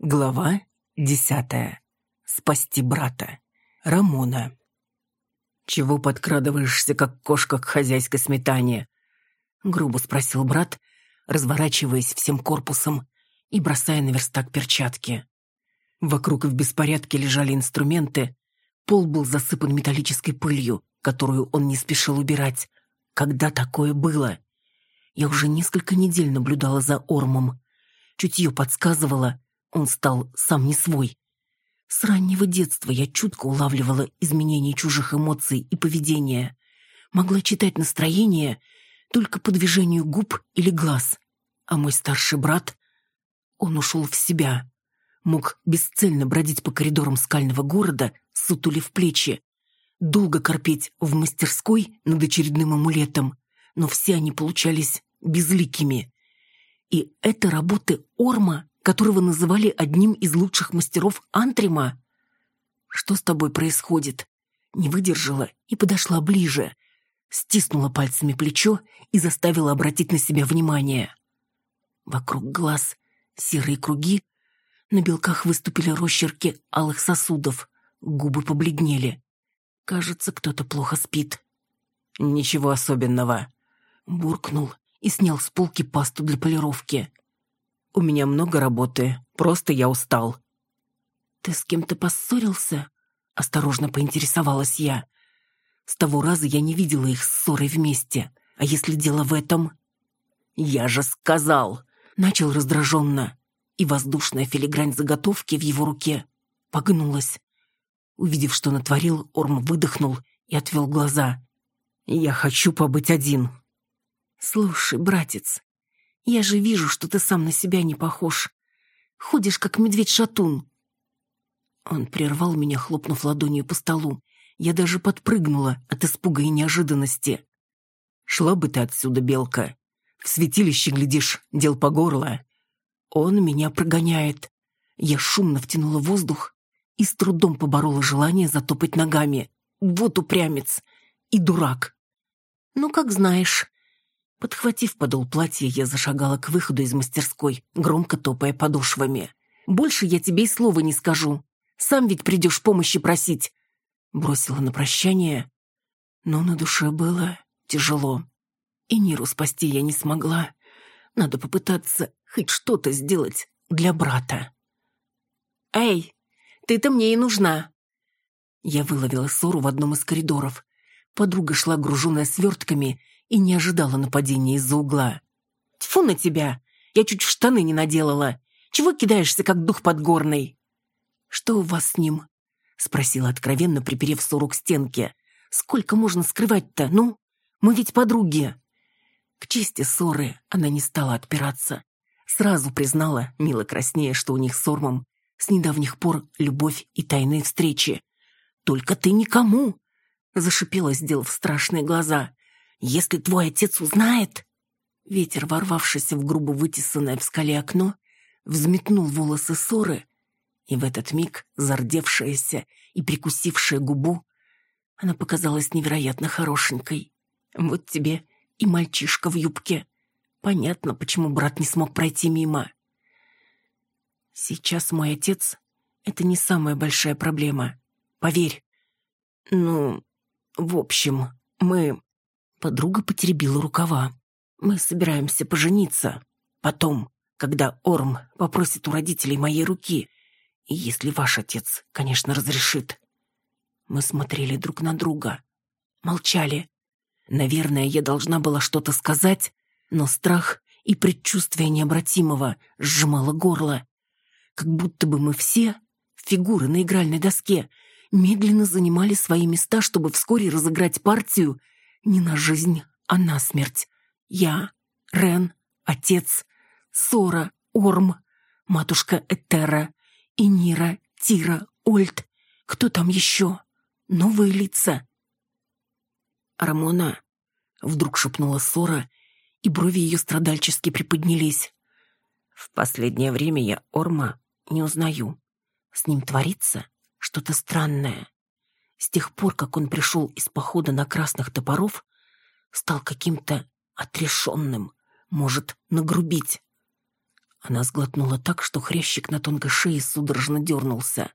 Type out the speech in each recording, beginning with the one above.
Глава десятая. Спасти брата. Рамона. «Чего подкрадываешься, как кошка к хозяйской сметане?» Грубо спросил брат, разворачиваясь всем корпусом и бросая на верстак перчатки. Вокруг в беспорядке лежали инструменты, пол был засыпан металлической пылью, которую он не спешил убирать. Когда такое было? Я уже несколько недель наблюдала за Ормом. Чутье подсказывало, он стал сам не свой. С раннего детства я чутко улавливала изменения чужих эмоций и поведения. Могла читать настроение только по движению губ или глаз. А мой старший брат, он ушел в себя. Мог бесцельно бродить по коридорам скального города, сутулив плечи. Долго корпеть в мастерской над очередным амулетом, но все они получались безликими. И это работы Орма которого называли одним из лучших мастеров Антрима. «Что с тобой происходит?» Не выдержала и подошла ближе. Стиснула пальцами плечо и заставила обратить на себя внимание. Вокруг глаз серые круги, на белках выступили росчерки алых сосудов, губы побледнели. Кажется, кто-то плохо спит. «Ничего особенного», — буркнул и снял с полки пасту для полировки. У меня много работы, просто я устал». «Ты с кем-то поссорился?» — осторожно поинтересовалась я. С того раза я не видела их ссорой вместе. А если дело в этом? «Я же сказал!» — начал раздраженно. И воздушная филигрань заготовки в его руке погнулась. Увидев, что натворил, Орм выдохнул и отвел глаза. «Я хочу побыть один». «Слушай, братец, я же вижу, что ты сам на себя не похож. Ходишь, как медведь-шатун». Он прервал меня, хлопнув ладонью по столу. Я даже подпрыгнула от испуга и неожиданности. «Шла бы ты отсюда, белка. В святилище, глядишь, дел по горло. Он меня прогоняет». Я шумно втянула воздух и с трудом поборола желание затопать ногами. Вот упрямец и дурак. «Ну, как знаешь», Подхватив подол платья, я зашагала к выходу из мастерской, громко топая подошвами. «Больше я тебе и слова не скажу. Сам ведь придешь помощи просить!» Бросила на прощание, но на душе было тяжело. И Ниру спасти я не смогла. Надо попытаться хоть что-то сделать для брата. «Эй, ты-то мне и нужна!» Я выловила ссору в одном из коридоров. Подруга шла, груженная свертками, и не ожидала нападения из-за угла. «Тьфу на тебя! Я чуть в штаны не наделала! Чего кидаешься, как дух подгорный?» «Что у вас с ним?» — спросила откровенно, приперев ссору к стенке. «Сколько можно скрывать-то, ну? Мы ведь подруги!» К чести ссоры она не стала отпираться. Сразу признала, мило краснее, что у них с Ормом с недавних пор любовь и тайные встречи. «Только ты никому!» — зашипела, сделав страшные глаза. Если твой отец узнает...» Ветер, ворвавшийся в грубо вытесанное в скале окно, взметнул волосы ссоры, и в этот миг зардевшаяся и прикусившая губу, она показалась невероятно хорошенькой. Вот тебе и мальчишка в юбке. Понятно, почему брат не смог пройти мимо. Сейчас мой отец — это не самая большая проблема. Поверь. Ну, в общем, мы... Подруга потеребила рукава. «Мы собираемся пожениться. Потом, когда Орм попросит у родителей моей руки. И если ваш отец, конечно, разрешит». Мы смотрели друг на друга. Молчали. Наверное, я должна была что-то сказать, но страх и предчувствие необратимого сжимало горло. Как будто бы мы все, фигуры на игральной доске, медленно занимали свои места, чтобы вскоре разыграть партию не на жизнь, а на смерть. Я, Рен, отец, Сора, Орм, матушка Этера, Инира, Тира, Ольд. Кто там еще? Новые лица. Рамона, вдруг шепнула Сора, и брови ее страдальчески приподнялись. В последнее время я Орма не узнаю. С ним творится что-то странное. С тех пор, как он пришел из похода на красных топоров, стал каким-то отрешенным, может нагрубить. Она сглотнула так, что хрящик на тонкой шее судорожно дернулся.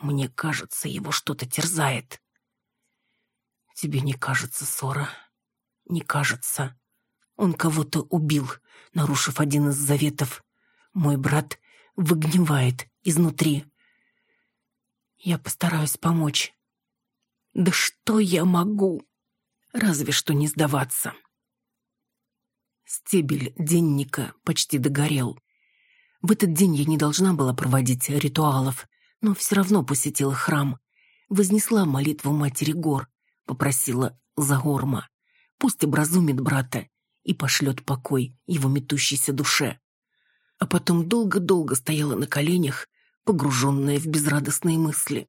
Мне кажется, его что-то терзает. Тебе не кажется, Сора? Не кажется. Он кого-то убил, нарушив один из заветов. Мой брат выгнивает изнутри. Я постараюсь помочь. Да что я могу? Разве что не сдаваться. Стебель денника почти догорел. В этот день я не должна была проводить ритуалов, но все равно посетила храм. Вознесла молитву Матери Гор, попросила за Горма. Пусть образумит брата и пошлет покой его метущейся душе. А потом долго-долго стояла на коленях, погруженная в безрадостные мысли.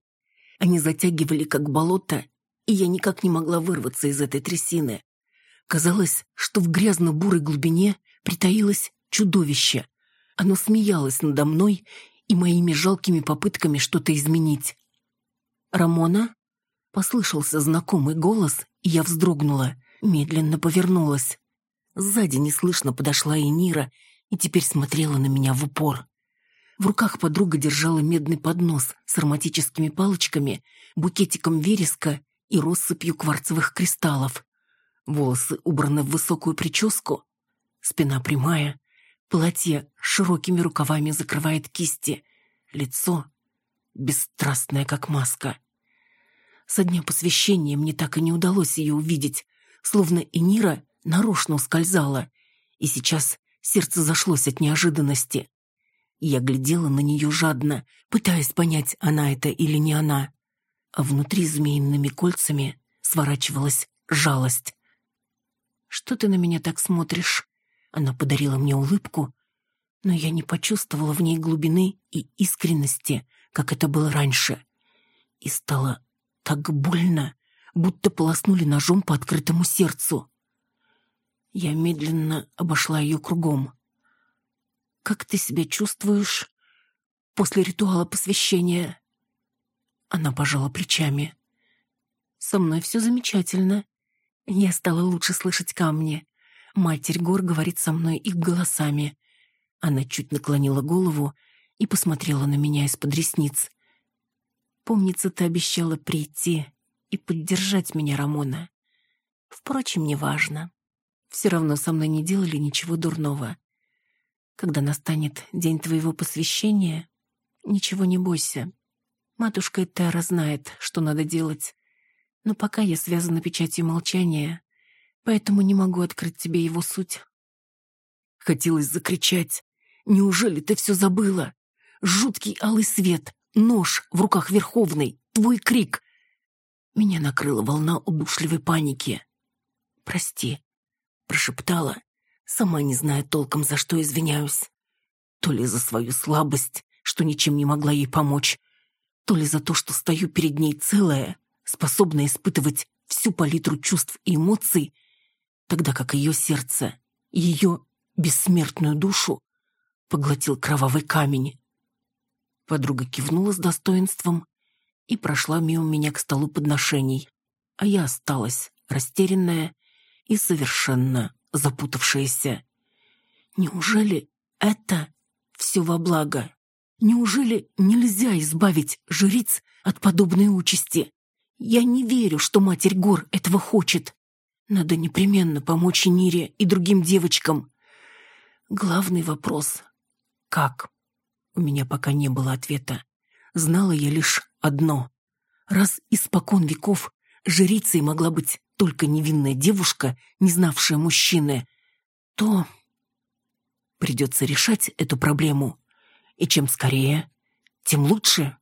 Они затягивали, как болото, и я никак не могла вырваться из этой трясины. Казалось, что в грязно-бурой глубине притаилось чудовище. Оно смеялось надо мной и моими жалкими попытками что-то изменить. «Рамона?» — послышался знакомый голос, и я вздрогнула, медленно повернулась. Сзади неслышно подошла и Нира, и теперь смотрела на меня в упор. В руках подруга держала медный поднос с ароматическими палочками, букетиком вереска и россыпью кварцевых кристаллов. Волосы убраны в высокую прическу, спина прямая, платье широкими рукавами закрывает кисти, лицо бесстрастное, как маска. Со дня посвящения мне так и не удалось ее увидеть, словно Энира нарочно ускользала, и сейчас сердце зашлось от неожиданности. Я глядела на нее жадно, пытаясь понять, она это или не она. А внутри змеиными кольцами сворачивалась жалость. «Что ты на меня так смотришь?» Она подарила мне улыбку, но я не почувствовала в ней глубины и искренности, как это было раньше. И стало так больно, будто полоснули ножом по открытому сердцу. Я медленно обошла ее кругом. Как ты себя чувствуешь после ритуала посвящения?» Она пожала плечами. «Со мной все замечательно. Я стала лучше слышать камни. Матерь гор говорит со мной их голосами». Она чуть наклонила голову и посмотрела на меня из-под ресниц. «Помнится, ты обещала прийти и поддержать меня, Рамона. Впрочем, неважно. Все равно со мной не делали ничего дурного. Когда настанет день твоего посвящения, ничего не бойся. Матушка Этера знает, что надо делать. Но пока я связана печатью молчания, поэтому не могу открыть тебе его суть. Хотелось закричать. «Неужели ты все забыла? Жуткий алый свет, нож в руках Верховной, твой крик!» Меня накрыла волна удушливой паники. «Прости», — прошептала, Сама не знаю толком, за что извиняюсь. То ли за свою слабость, что ничем не могла ей помочь, то ли за то, что стою перед ней целая, способная испытывать всю палитру чувств и эмоций, тогда как ее сердце, ее бессмертную душу поглотил кровавый камень. Подруга кивнула с достоинством и прошла мимо меня к столу подношений, а я осталась растерянная и совершенно запутавшаяся. Неужели это все во благо? Неужели нельзя избавить жриц от подобной участи? Я не верю, что Матерь Гор этого хочет. Надо непременно помочь Нире и другим девочкам. Главный вопрос — как? У меня пока не было ответа. Знала я лишь одно. Раз испокон веков жрицей могла быть только невинная девушка, не знавшая мужчины, то придется решать эту проблему. И чем скорее, тем лучше.